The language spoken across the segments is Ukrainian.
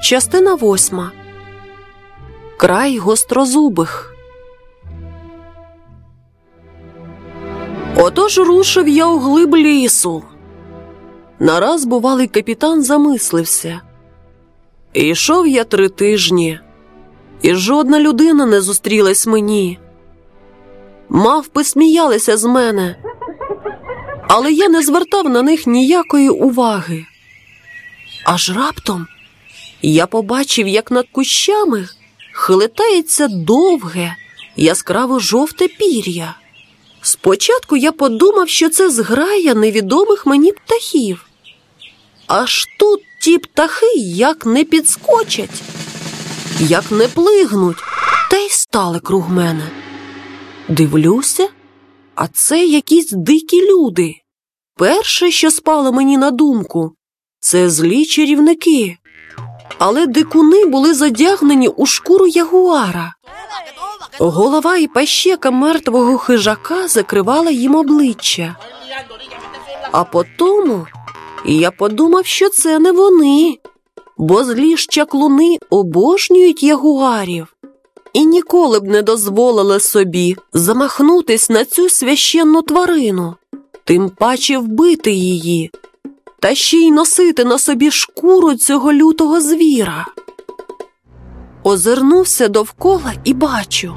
Частина восьма. Край гострозубих. Отож рушив я у глиб лісу. Нараз бувалий капітан замислився. Ішов я три тижні, і жодна людина не зустрілась мені. Мавпи сміялися з мене, але я не звертав на них ніякої уваги. Аж раптом я побачив, як над кущами хилитається довге, яскраво жовте пір'я. Спочатку я подумав, що це зграя невідомих мені птахів. Аж тут ті птахи як не підскочать, як не плигнуть, та й стали круг мене. Дивлюся, а це якісь дикі люди. Перше, що спало мені на думку, це злі чарівники. Але дикуни були задягнені у шкуру ягуара. Голова і пащека мертвого хижака закривала їм обличчя. А потому я подумав, що це не вони, бо злі ж чаклуни обожнюють ягуарів і ніколи б не дозволили собі замахнутись на цю священну тварину, тим паче вбити її, та ще й носити на собі шкуру цього лютого звіра. Озирнувся довкола і бачу.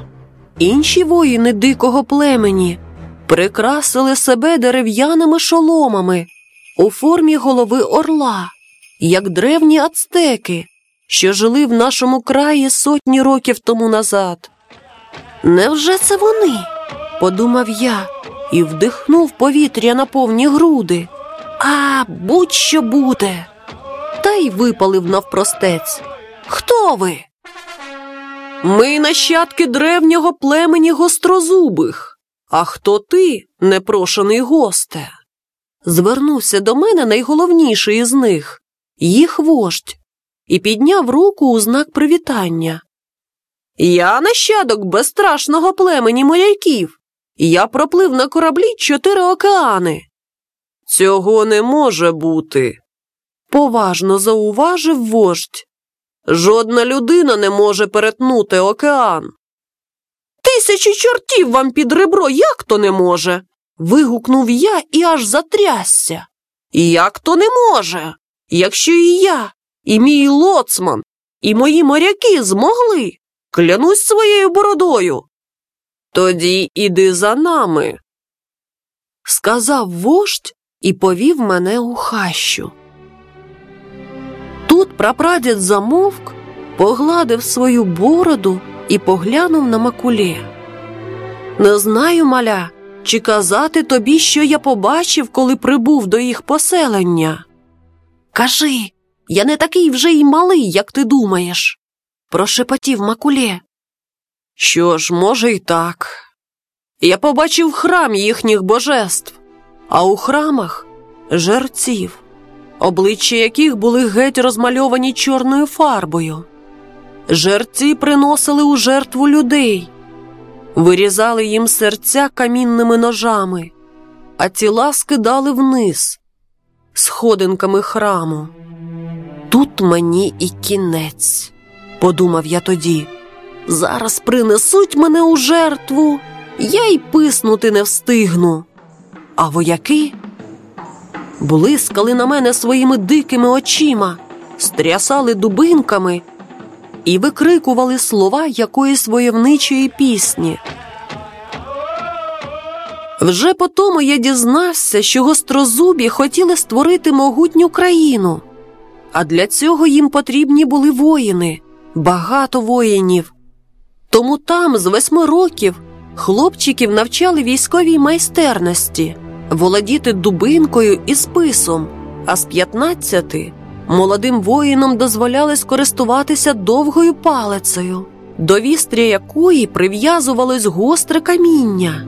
Інші воїни дикого племені прикрасили себе дерев'яними шоломами у формі голови орла, як древні ацтеки, що жили в нашому краї сотні років тому назад. Невже це вони? подумав я і вдихнув повітря на повні груди. А будь-що буде. Та й випалив навпростець. Хто ви? Ми нащадки древнього племені гострозубих. А хто ти, непрошений госте? Звернувся до мене найголовніший із них їх вождь, і підняв руку у знак привітання. Я нащадок безстрашного племені моряків. Я проплив на кораблі чотири океани. Цього не може бути, поважно зауважив вождь. Жодна людина не може перетнути океан. Тисячі чортів вам під ребро, як то не може? вигукнув я і аж затрясся. Як то не може? Якщо і я, і мій лоцман, і мої моряки змогли, клянусь своєю бородою. Тоді іди за нами, сказав вождь і повів мене у хащу. Тут прапрадід замовк, погладив свою бороду і поглянув на макулє. Не знаю, маля, чи казати тобі, що я побачив, коли прибув до їх поселення. Кажи, я не такий вже й малий, як ти думаєш, прошепотів макулє. Що ж, може, й так. Я побачив храм їхніх божеств, а у храмах жерців, обличчя яких були геть розмальовані чорною фарбою. Жерці приносили у жертву людей, вирізали їм серця камінними ножами, а тіла скидали вниз сходинками храму. Тут мені і кінець, подумав я тоді. Зараз принесуть мене у жертву, я й писнути не встигну. А вояки блискали на мене своїми дикими очима, стрясали дубинками і викрикували слова якоїсь войовничої пісні. Вже по тому я дізнався, що гострозубі хотіли створити могутню країну, а для цього їм потрібні були воїни, багато воїнів. Тому там з восьми років хлопчиків навчали військовій майстерності, володіти дубинкою і списом, а з п'ятнадцяти молодим воїнам дозволяли скористуватися довгою палицею, до вістря якої прив'язувалось гостре каміння.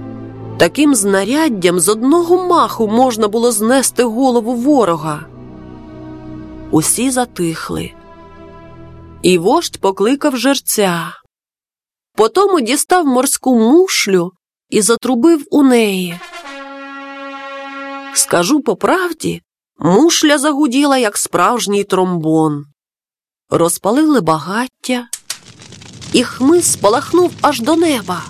Таким знаряддям з одного маху можна було знести голову ворога. Усі затихли. І вождь покликав жерця. Потому дістав морську мушлю і затрубив у неї. Скажу по правді, мушля загуділа, як справжній тромбон. розпалили багаття, і хмиз спалахнув аж до неба.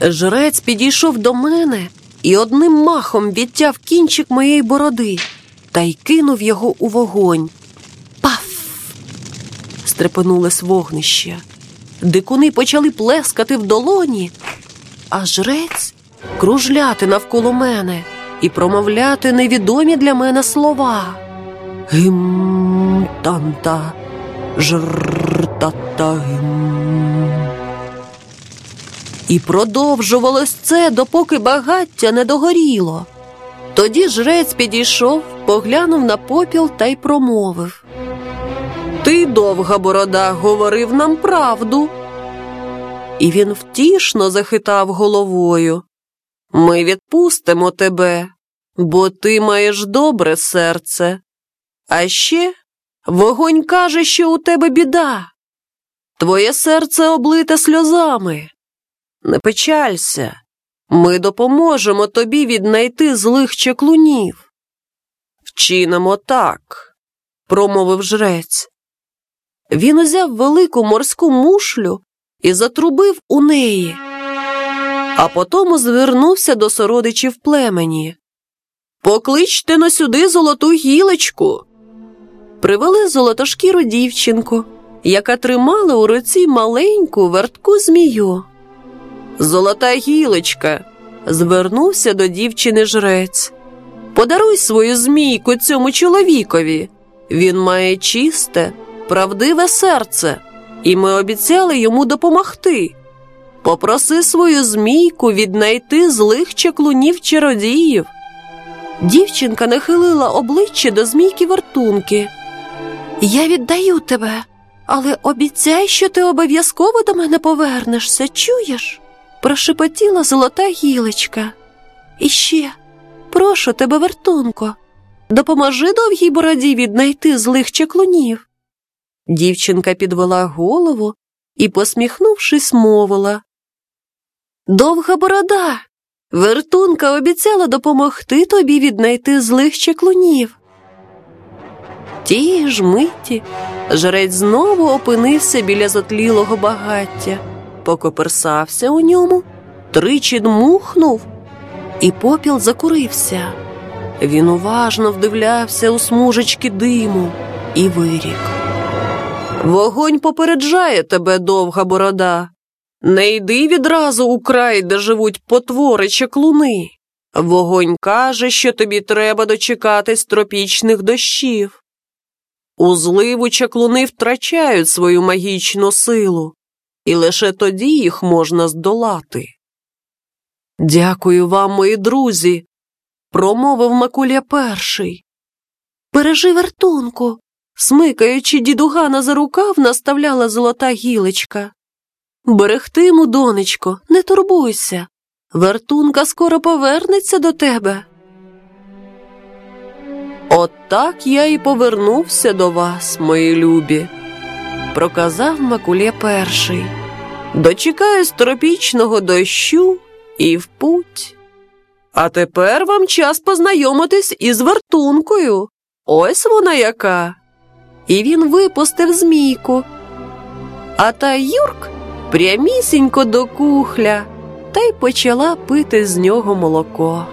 Жрець підійшов до мене і одним махом відтяв кінчик моєї бороди та й кинув його у вогонь. Паф! Стрепенулось вогнище. Дикуни почали плескати в долоні, а жрець кружляти навколо мене і промовляти невідомі для мене слова. Гим танта, жр-та-та, гим. І продовжувалось це, допоки багаття не догоріло. Тоді жрець підійшов, поглянув на попіл та й промовив. Ти, довга борода, говорив нам правду. І він втішно захитав головою. Ми відпустимо тебе, бо ти маєш добре серце. А ще вогонь каже, що у тебе біда. Твоє серце облите сльозами. Не печалься, ми допоможемо тобі віднайти злих чеклунів. Вчинимо так, промовив жрець. Він узяв велику морську мушлю і затрубив у неї, а потому звернувся до сородичів племені. Покличте на сюди золоту гілочку. Привели золотошкіру дівчинку, яка тримала у руці маленьку вертку змію. Золота гілочка, звернувся до дівчини жрець. Подаруй свою змійку цьому чоловікові. Він має чисте, правдиве серце, і ми обіцяли йому допомогти. Попроси свою змійку віднайти злих чаклунів чародіїв. Дівчинка нахилила обличчя до змійки вертунки. Я віддаю тебе, але обіцяй, що ти обов'язково до мене повернешся, чуєш? прошепотіла золота гілочка. І ще, прошу тебе, вертунко, допоможи довгій бороді віднайти злих чаклунів. Дівчинка підвела голову і, посміхнувшись, мовила. Довга борода. Вертунка обіцяла допомогти тобі віднайти злих чаклунів. Тієї ж миті жрець знову опинився біля затлілого багаття, покоперсався у ньому, тричі дмухнув, і попіл закурився. Він уважно вдивлявся у смужечки диму і вирік. Вогонь попереджає тебе, довга борода. Не йди відразу у край, де живуть потвори чаклуни. Вогонь каже, що тобі треба дочекатись тропічних дощів. У зливу чаклуни втрачають свою магічну силу, і лише тоді їх можна здолати. Дякую вам, мої друзі, промовив Макуля перший. Бережи вертунку, смикаючи дідугана за рукав, наставляла золота гілочка. Берегтиму, донечко, не турбуйся. Вертунка скоро повернеться до тебе. От так я і повернувся до вас, мої любі, проказав Макулє перший. Дочекаюсь тропічного дощу і в путь. А тепер вам час познайомитись із вертункою. Ось вона яка. І він випустив змійку. А та Юрк прямісінько до кухля та й почала пити з нього молоко.